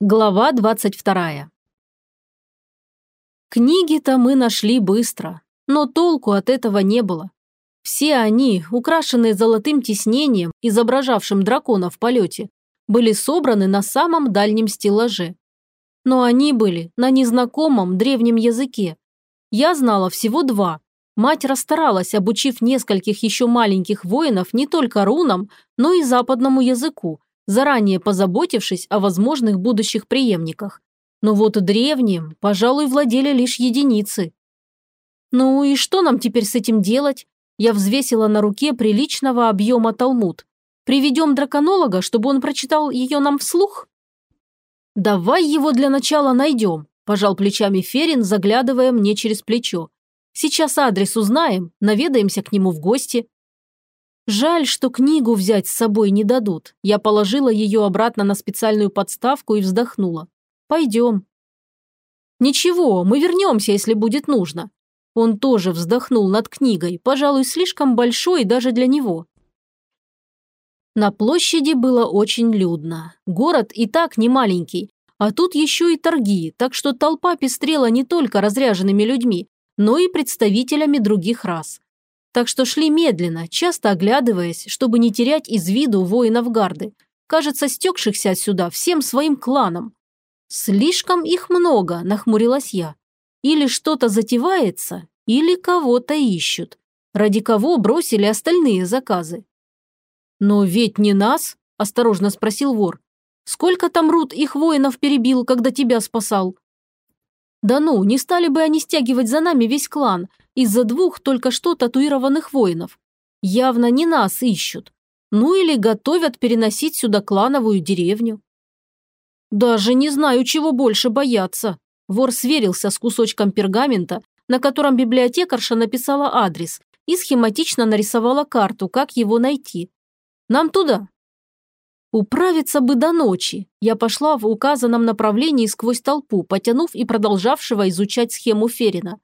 Глава 22. Книги-то мы нашли быстро, но толку от этого не было. Все они, украшенные золотым тиснением, изображавшим дракона в полете, были собраны на самом дальнем стеллаже. Но они были на незнакомом древнем языке. Я знала всего два. Мать расстаралась, обучив нескольких еще маленьких воинов не только рунам, но и западному языку, заранее позаботившись о возможных будущих преемниках. Но вот древним, пожалуй, владели лишь единицы. Ну и что нам теперь с этим делать? Я взвесила на руке приличного объема талмуд. Приведем драконолога, чтобы он прочитал ее нам вслух? Давай его для начала найдем, пожал плечами Ферин, заглядывая мне через плечо. Сейчас адрес узнаем, наведаемся к нему в гости. Жаль, что книгу взять с собой не дадут. Я положила ее обратно на специальную подставку и вздохнула. Пойдем. Ничего, мы вернемся, если будет нужно. Он тоже вздохнул над книгой, пожалуй, слишком большой даже для него. На площади было очень людно. Город и так не маленький, а тут еще и торги, так что толпа пестрела не только разряженными людьми, но и представителями других рас так что шли медленно, часто оглядываясь, чтобы не терять из виду воинов гарды, кажется, стекшихся отсюда всем своим кланом. Слишком их много, нахмурилась я. Или что-то затевается, или кого-то ищут. Ради кого бросили остальные заказы? «Но ведь не нас», – осторожно спросил вор. «Сколько там Рут их воинов перебил, когда тебя спасал?» «Да ну, не стали бы они стягивать за нами весь клан, из-за двух только что татуированных воинов. Явно не нас ищут. Ну или готовят переносить сюда клановую деревню. Даже не знаю, чего больше бояться. Вор сверился с кусочком пергамента, на котором библиотекарша написала адрес и схематично нарисовала карту, как его найти. Нам туда. Управиться бы до ночи. Я пошла в указанном направлении сквозь толпу, потянув и продолжавшего изучать схему Ферина.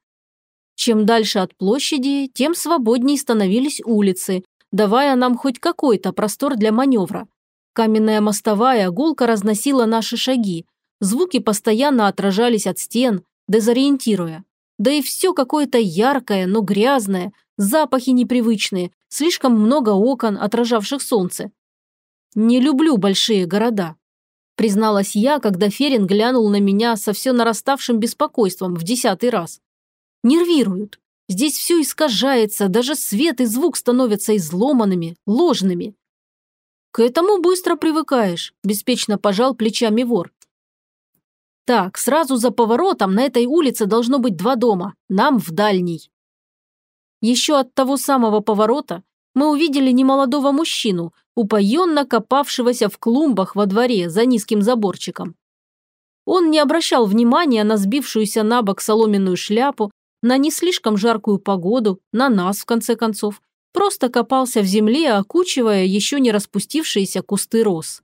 Чем дальше от площади, тем свободнее становились улицы, давая нам хоть какой-то простор для маневра. Каменная мостовая гулко разносила наши шаги, звуки постоянно отражались от стен, дезориентируя. Да и все какое-то яркое, но грязное, запахи непривычные, слишком много окон, отражавших солнце. Не люблю большие города. Призналась я, когда Ферин глянул на меня со все нараставшим беспокойством в десятый раз. Нервируют. Здесь все искажается, даже свет и звук становятся изломанными, ложными. К этому быстро привыкаешь, беспечно пожал плечами вор. Так, сразу за поворотом на этой улице должно быть два дома, нам в дальний. Еще от того самого поворота мы увидели немолодого мужчину, упоенно копавшегося в клумбах во дворе за низким заборчиком. Он не обращал внимания на сбившуюся на бок соломенную шляпу, на не слишком жаркую погоду, на нас, в конце концов. Просто копался в земле, окучивая еще не распустившиеся кусты роз.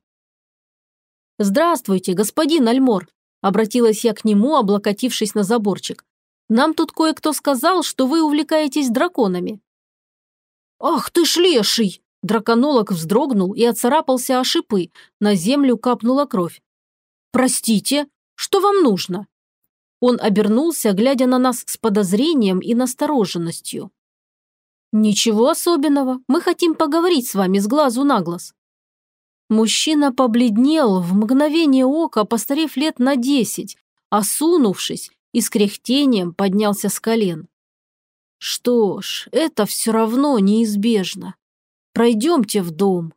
«Здравствуйте, господин Альмор», – обратилась я к нему, облокотившись на заборчик. «Нам тут кое-кто сказал, что вы увлекаетесь драконами». «Ах ты ж леший!» Драконолог вздрогнул и оцарапался о шипы, на землю капнула кровь. «Простите, что вам нужно?» Он обернулся, глядя на нас с подозрением и настороженностью. «Ничего особенного, мы хотим поговорить с вами с глазу на глаз». Мужчина побледнел, в мгновение ока постарев лет на десять, осунувшись и с кряхтением поднялся с колен. «Что ж, это все равно неизбежно. Пройдемте в дом».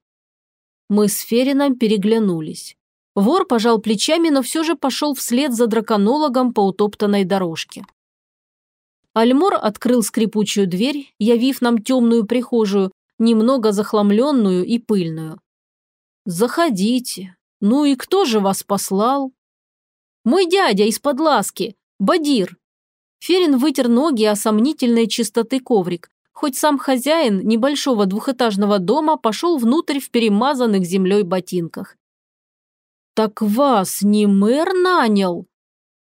Мы с Ферином переглянулись. Вор пожал плечами, но все же пошел вслед за драконологом по утоптанной дорожке. Альмор открыл скрипучую дверь, явив нам темную прихожую, немного захламленную и пыльную. «Заходите. Ну и кто же вас послал?» «Мой дядя из-под ласки, Бадир». Ферин вытер ноги о сомнительной чистоты коврик, хоть сам хозяин небольшого двухэтажного дома пошел внутрь в перемазанных землей ботинках. «Так вас не мэр нанял?»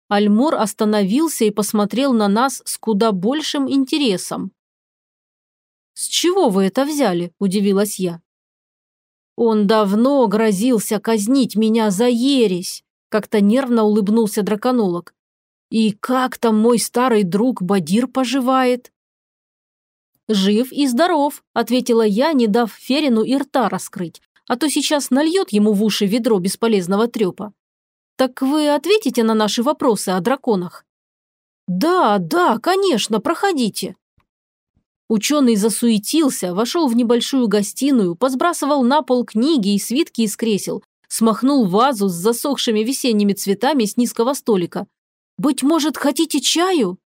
Альмор остановился и посмотрел на нас с куда большим интересом. «С чего вы это взяли?» – удивилась я. «Он давно грозился казнить меня за ересь», Как-то нервно улыбнулся драконолог. «И как там мой старый друг Бадир поживает?» «Жив и здоров», – ответила я, не дав Ферину и рта раскрыть, а то сейчас нальет ему в уши ведро бесполезного трепа. «Так вы ответите на наши вопросы о драконах?» «Да, да, конечно, проходите». Ученый засуетился, вошел в небольшую гостиную, посбрасывал на пол книги и свитки из кресел, смахнул вазу с засохшими весенними цветами с низкого столика. «Быть может, хотите чаю?»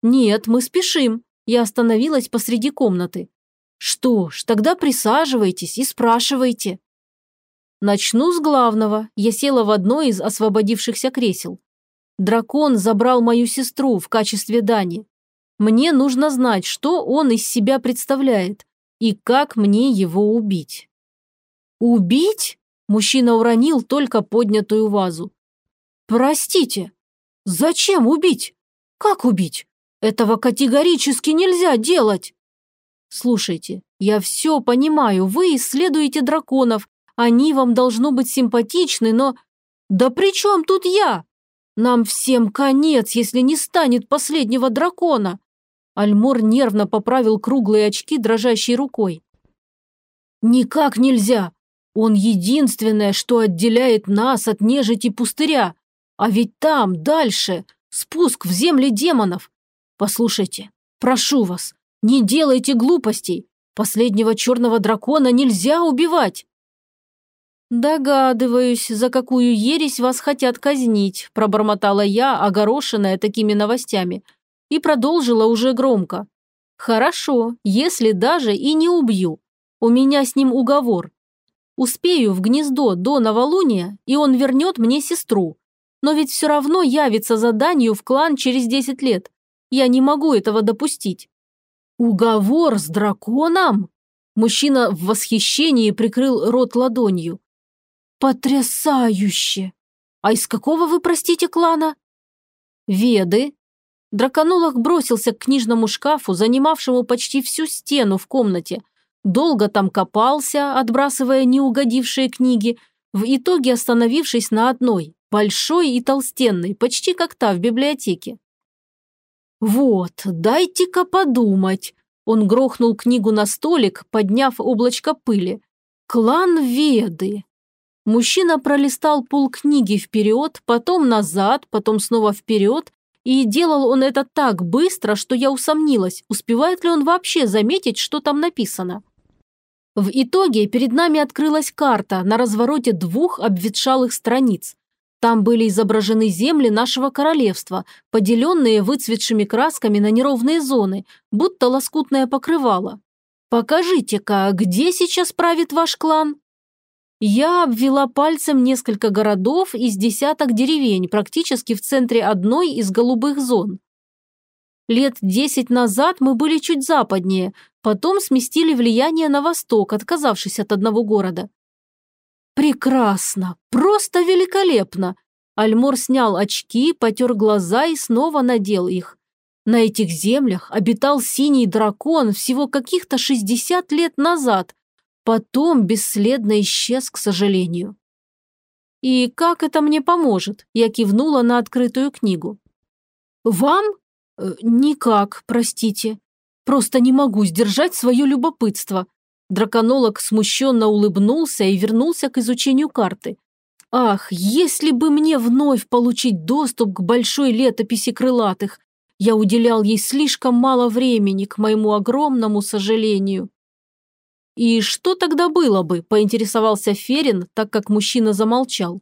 «Нет, мы спешим». Я остановилась посреди комнаты. «Что ж, тогда присаживайтесь и спрашивайте». Начну с главного. Я села в одно из освободившихся кресел. Дракон забрал мою сестру в качестве дани. Мне нужно знать, что он из себя представляет и как мне его убить. Убить? Мужчина уронил только поднятую вазу. Простите, зачем убить? Как убить? Этого категорически нельзя делать. Слушайте, я все понимаю, вы исследуете драконов, они вам должно быть симпатичны, но... Да при чем тут я? Нам всем конец, если не станет последнего дракона. Альмор нервно поправил круглые очки дрожащей рукой. Никак нельзя. Он единственное, что отделяет нас от нежити пустыря. А ведь там, дальше, спуск в земли демонов. Послушайте, прошу вас, не делайте глупостей. Последнего черного дракона нельзя убивать. «Догадываюсь, за какую ересь вас хотят казнить», – пробормотала я, огорошенная такими новостями, и продолжила уже громко. «Хорошо, если даже и не убью. У меня с ним уговор. Успею в гнездо до новолуния, и он вернет мне сестру. Но ведь все равно явится заданию в клан через 10 лет. Я не могу этого допустить». «Уговор с драконом?» Мужчина в восхищении прикрыл рот ладонью. «Потрясающе! А из какого вы, простите, клана?» «Веды». Драконолог бросился к книжному шкафу, занимавшему почти всю стену в комнате. Долго там копался, отбрасывая неугодившие книги, в итоге остановившись на одной, большой и толстенной, почти как та в библиотеке. «Вот, дайте-ка подумать», он грохнул книгу на столик, подняв облачко пыли. «Клан Веды. Мужчина пролистал полкниги вперед, потом назад, потом снова вперед, и делал он это так быстро, что я усомнилась, успевает ли он вообще заметить, что там написано. В итоге перед нами открылась карта на развороте двух обветшалых страниц. Там были изображены земли нашего королевства, поделенные выцветшими красками на неровные зоны, будто лоскутное покрывало. «Покажите-ка, где сейчас правит ваш клан?» Я обвела пальцем несколько городов из десяток деревень, практически в центре одной из голубых зон. Лет десять назад мы были чуть западнее, потом сместили влияние на восток, отказавшись от одного города. Прекрасно, просто великолепно. Альмор снял очки, потер глаза и снова надел их. На этих землях обитал синий дракон всего каких-то 60 лет назад, Потом бесследно исчез, к сожалению. «И как это мне поможет?» Я кивнула на открытую книгу. «Вам? Э, никак, простите. Просто не могу сдержать свое любопытство». Драконолог смущенно улыбнулся и вернулся к изучению карты. «Ах, если бы мне вновь получить доступ к большой летописи крылатых! Я уделял ей слишком мало времени, к моему огромному сожалению». «И что тогда было бы?» – поинтересовался Ферин, так как мужчина замолчал.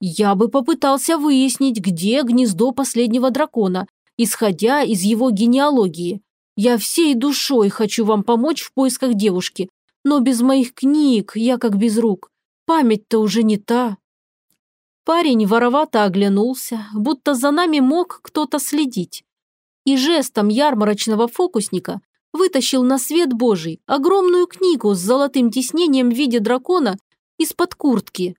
«Я бы попытался выяснить, где гнездо последнего дракона, исходя из его генеалогии. Я всей душой хочу вам помочь в поисках девушки, но без моих книг я как без рук. Память-то уже не та». Парень воровато оглянулся, будто за нами мог кто-то следить. И жестом ярмарочного фокусника вытащил на свет Божий огромную книгу с золотым тиснением в виде дракона из-под куртки.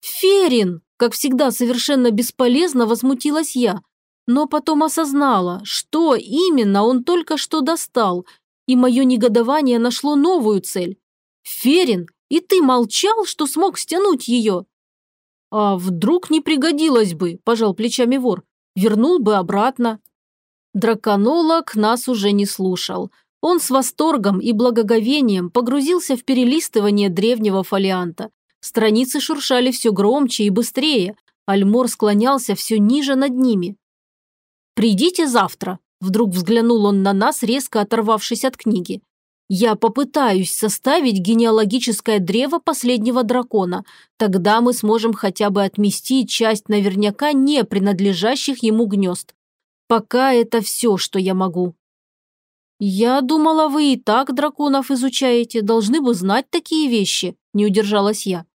«Ферин!» – как всегда совершенно бесполезно возмутилась я, но потом осознала, что именно он только что достал, и мое негодование нашло новую цель. «Ферин, и ты молчал, что смог стянуть ее?» А вдруг не пригодилось бы, пожал плечами вор. Вернул бы обратно. Драконолог нас уже не слушал. Он с восторгом и благоговением погрузился в перелистывание древнего фолианта. Страницы шуршали все громче и быстрее. Альмор склонялся все ниже над ними. «Придите завтра», – вдруг взглянул он на нас, резко оторвавшись от книги. «Я попытаюсь составить генеалогическое древо последнего дракона. Тогда мы сможем хотя бы отмести часть наверняка не принадлежащих ему гнезд. Пока это все, что я могу». «Я думала, вы и так драконов изучаете, должны бы знать такие вещи», – не удержалась я.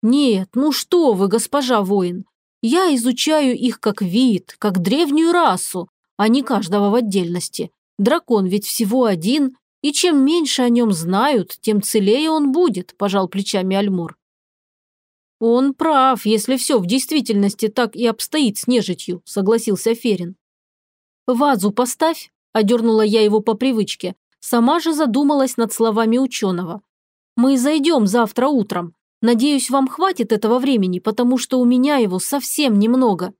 «Нет, ну что вы, госпожа воин, я изучаю их как вид, как древнюю расу, а не каждого в отдельности. Дракон ведь всего один, и чем меньше о нем знают, тем целее он будет», – пожал плечами Альмур. «Он прав, если все в действительности так и обстоит с нежитью», – согласился Ферин. «Вазу поставь», Одернула я его по привычке. Сама же задумалась над словами ученого. «Мы зайдем завтра утром. Надеюсь, вам хватит этого времени, потому что у меня его совсем немного».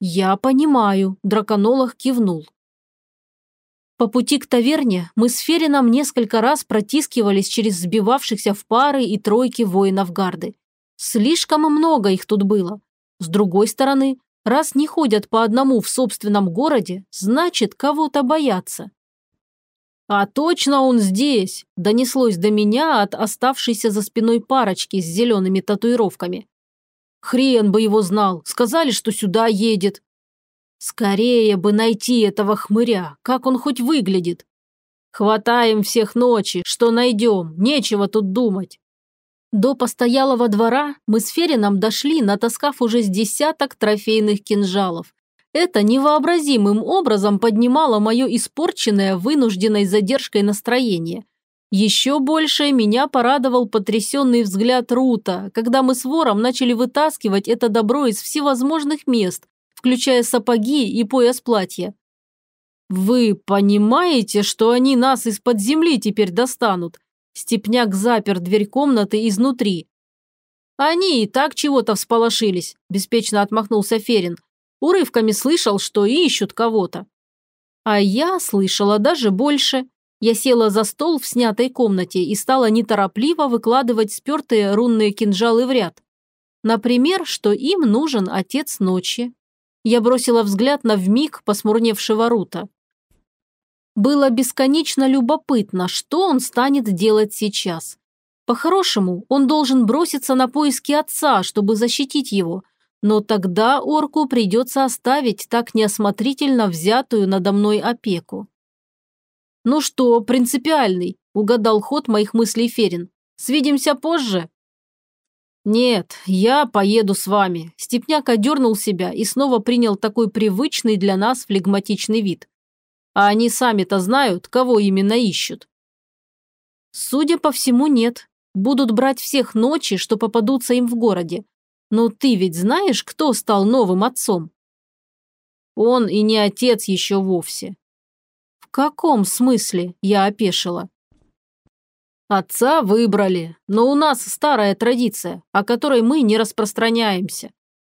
«Я понимаю», – драконолог кивнул. По пути к таверне мы с Ферином несколько раз протискивались через сбивавшихся в пары и тройки воинов гарды. Слишком много их тут было. С другой стороны, Раз не ходят по одному в собственном городе, значит, кого-то боятся. «А точно он здесь!» – донеслось до меня от оставшейся за спиной парочки с зелеными татуировками. «Хрен бы его знал! Сказали, что сюда едет!» «Скорее бы найти этого хмыря! Как он хоть выглядит!» «Хватаем всех ночи! Что найдем? Нечего тут думать!» До постоялого двора мы с Ферином дошли, натаскав уже с десяток трофейных кинжалов. Это невообразимым образом поднимало мое испорченное вынужденной задержкой настроение. Еще больше меня порадовал потрясенный взгляд Рута, когда мы с вором начали вытаскивать это добро из всевозможных мест, включая сапоги и пояс платья. «Вы понимаете, что они нас из-под земли теперь достанут?» Степняк запер дверь комнаты изнутри. «Они и так чего-то всполошились», – беспечно отмахнулся Ферин. Урывками слышал, что ищут кого-то. А я слышала даже больше. Я села за стол в снятой комнате и стала неторопливо выкладывать спертые рунные кинжалы в ряд. Например, что им нужен отец ночи. Я бросила взгляд на вмиг посмурневшего Рута. Было бесконечно любопытно, что он станет делать сейчас. По-хорошему, он должен броситься на поиски отца, чтобы защитить его, но тогда орку придется оставить так неосмотрительно взятую надо мной опеку. «Ну что, принципиальный?» – угадал ход моих мыслей Ферин. «Свидимся позже?» «Нет, я поеду с вами». Степняк одернул себя и снова принял такой привычный для нас флегматичный вид. А они сами-то знают, кого именно ищут. Судя по всему, нет. Будут брать всех ночи, что попадутся им в городе. Но ты ведь знаешь, кто стал новым отцом? Он и не отец еще вовсе. В каком смысле, я опешила? Отца выбрали, но у нас старая традиция, о которой мы не распространяемся.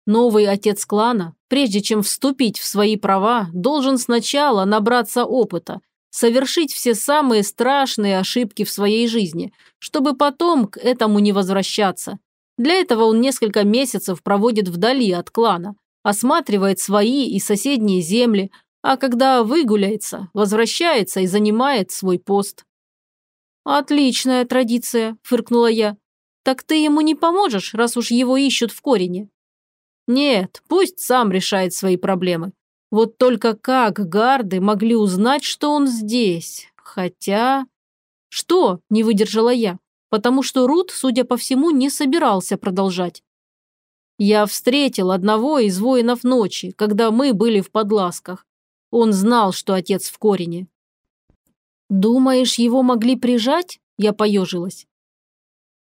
Новый отец клана, прежде чем вступить в свои права, должен сначала набраться опыта, совершить все самые страшные ошибки в своей жизни, чтобы потом к этому не возвращаться. Для этого он несколько месяцев проводит вдали от клана, осматривает свои и соседние земли, а когда выгуляется, возвращается и занимает свой пост. «Отличная традиция», – фыркнула я. «Так ты ему не поможешь, раз уж его ищут в корене?» Нет, пусть сам решает свои проблемы. Вот только как гарды могли узнать, что он здесь? Хотя... Что? Не выдержала я. Потому что Рут, судя по всему, не собирался продолжать. Я встретил одного из воинов ночи, когда мы были в подласках. Он знал, что отец в корене. «Думаешь, его могли прижать?» Я поежилась.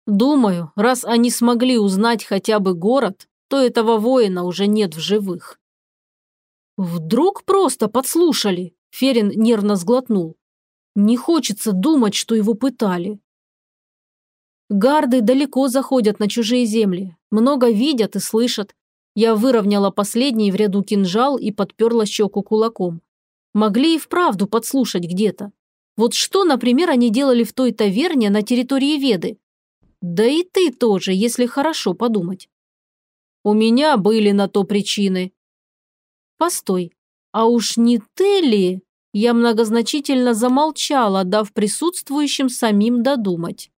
«Думаю, раз они смогли узнать хотя бы город, то этого воина уже нет в живых. Вдруг просто подслушали? Ферин нервно сглотнул. Не хочется думать, что его пытали. Гарды далеко заходят на чужие земли. Много видят и слышат. Я выровняла последний в ряду кинжал и подперла щеку кулаком. Могли и вправду подслушать где-то. Вот что, например, они делали в той таверне на территории Веды? Да и ты тоже, если хорошо подумать. У меня были на то причины. Постой, а уж не ты ли? Я многозначительно замолчала, дав присутствующим самим додумать.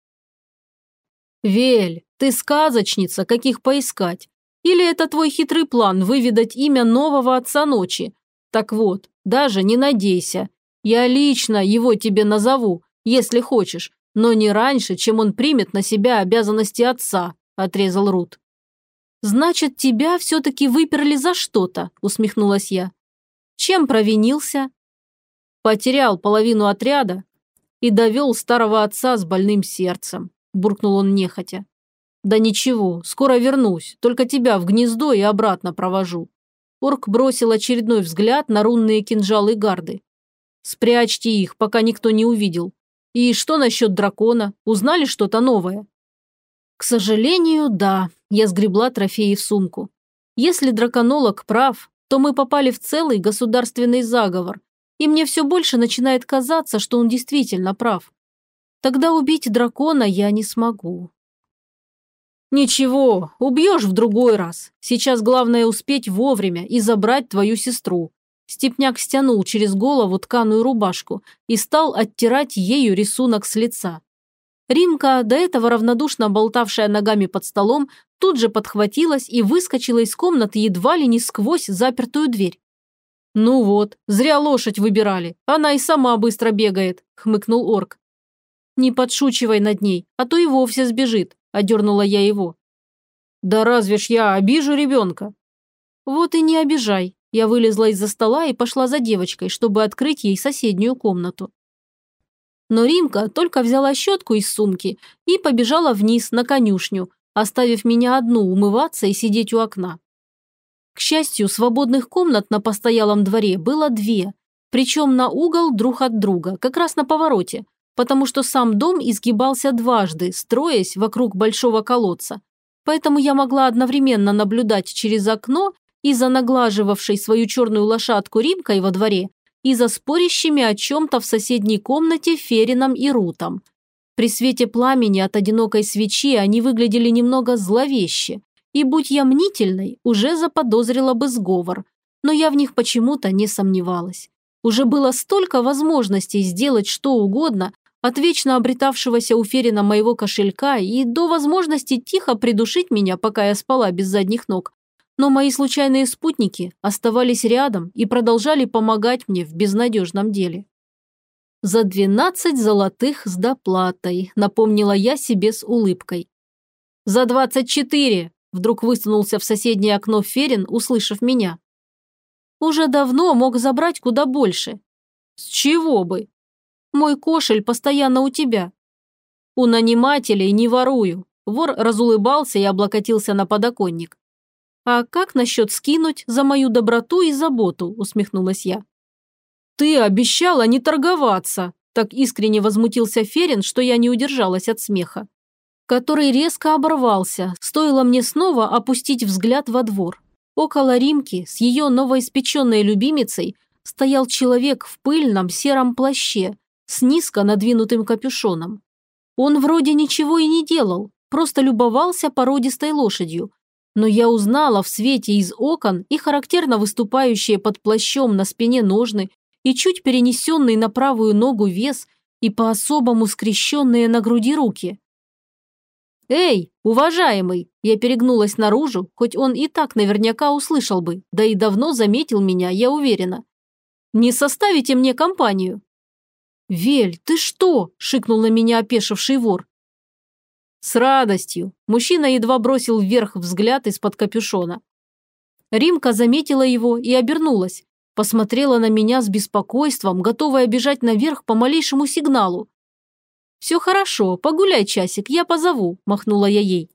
«Вель, ты сказочница, каких поискать? Или это твой хитрый план выведать имя нового отца ночи? Так вот, даже не надейся. Я лично его тебе назову, если хочешь, но не раньше, чем он примет на себя обязанности отца», – отрезал Рут. «Значит, тебя все-таки выперли за что-то», – усмехнулась я. «Чем провинился?» «Потерял половину отряда и довел старого отца с больным сердцем буркнул он нехотя. «Да ничего, скоро вернусь, только тебя в гнездо и обратно провожу». Орк бросил очередной взгляд на рунные кинжалы гарды. «Спрячьте их, пока никто не увидел. И что насчет дракона? Узнали что-то новое?» «К сожалению, да», – я сгребла трофеи в сумку. «Если драконолог прав, то мы попали в целый государственный заговор, и мне все больше начинает казаться, что он действительно прав. Тогда убить дракона я не смогу. Ничего, убьешь в другой раз. Сейчас главное успеть вовремя и забрать твою сестру. Степняк стянул через голову тканую рубашку и стал оттирать ею рисунок с лица. Римка, до этого равнодушно болтавшая ногами под столом, тут же подхватилась и выскочила из комнаты едва ли не сквозь запертую дверь. «Ну вот, зря лошадь выбирали, она и сама быстро бегает», – хмыкнул орк. «Не подшучивай над ней, а то и вовсе сбежит», – одернула я его. «Да разве ж я обижу ребенка?» «Вот и не обижай». Я вылезла из-за стола и пошла за девочкой, чтобы открыть ей соседнюю комнату. Но Римка только взяла щетку из сумки и побежала вниз на конюшню, оставив меня одну умываться и сидеть у окна. К счастью, свободных комнат на постоялом дворе было две, причем на угол друг от друга, как раз на повороте, потому что сам дом изгибался дважды, строясь вокруг большого колодца. Поэтому я могла одновременно наблюдать через окно и за наглаживавшей свою черную лошадку Римкой во дворе, и за спорящими о чем-то в соседней комнате Ферином и Рутом. При свете пламени от одинокой свечи они выглядели немного зловеще, и, будь я мнительной, уже заподозрила бы сговор, но я в них почему-то не сомневалась. Уже было столько возможностей сделать что угодно, от вечно обретавшегося у Ферина моего кошелька и до возможности тихо придушить меня, пока я спала без задних ног. Но мои случайные спутники оставались рядом и продолжали помогать мне в безнадежном деле. «За двенадцать золотых с доплатой», – напомнила я себе с улыбкой. «За двадцать четыре!» – вдруг высунулся в соседнее окно Ферин, услышав меня. «Уже давно мог забрать куда больше». «С чего бы?» Мой кошель постоянно у тебя». «У нанимателей не ворую». Вор разулыбался и облокотился на подоконник. «А как насчет скинуть за мою доброту и заботу?» – усмехнулась я. «Ты обещала не торговаться!» – так искренне возмутился Ферин, что я не удержалась от смеха. Который резко оборвался, стоило мне снова опустить взгляд во двор. Около Римки с ее новоиспеченной любимицей стоял человек в пыльном сером плаще, с низко надвинутым капюшоном. Он вроде ничего и не делал, просто любовался породистой лошадью. Но я узнала в свете из окон и характерно выступающие под плащом на спине ножны, и чуть перенесенный на правую ногу вес, и по-особому скрещенные на груди руки. «Эй, уважаемый!» Я перегнулась наружу, хоть он и так наверняка услышал бы, да и давно заметил меня, я уверена. «Не составите мне компанию?» «Вель, ты что?» – шикнул на меня опешивший вор. «С радостью!» – мужчина едва бросил вверх взгляд из-под капюшона. Римка заметила его и обернулась. Посмотрела на меня с беспокойством, готовая бежать наверх по малейшему сигналу. «Все хорошо, погуляй часик, я позову», – махнула я ей.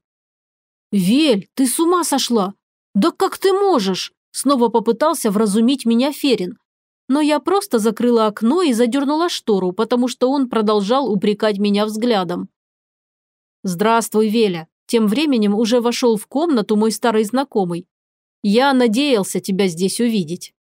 «Вель, ты с ума сошла? Да как ты можешь?» Снова попытался вразумить меня Ферин, но я просто закрыла окно и задернула штору, потому что он продолжал упрекать меня взглядом. «Здравствуй, Веля. Тем временем уже вошел в комнату мой старый знакомый. «Я надеялся тебя здесь увидеть».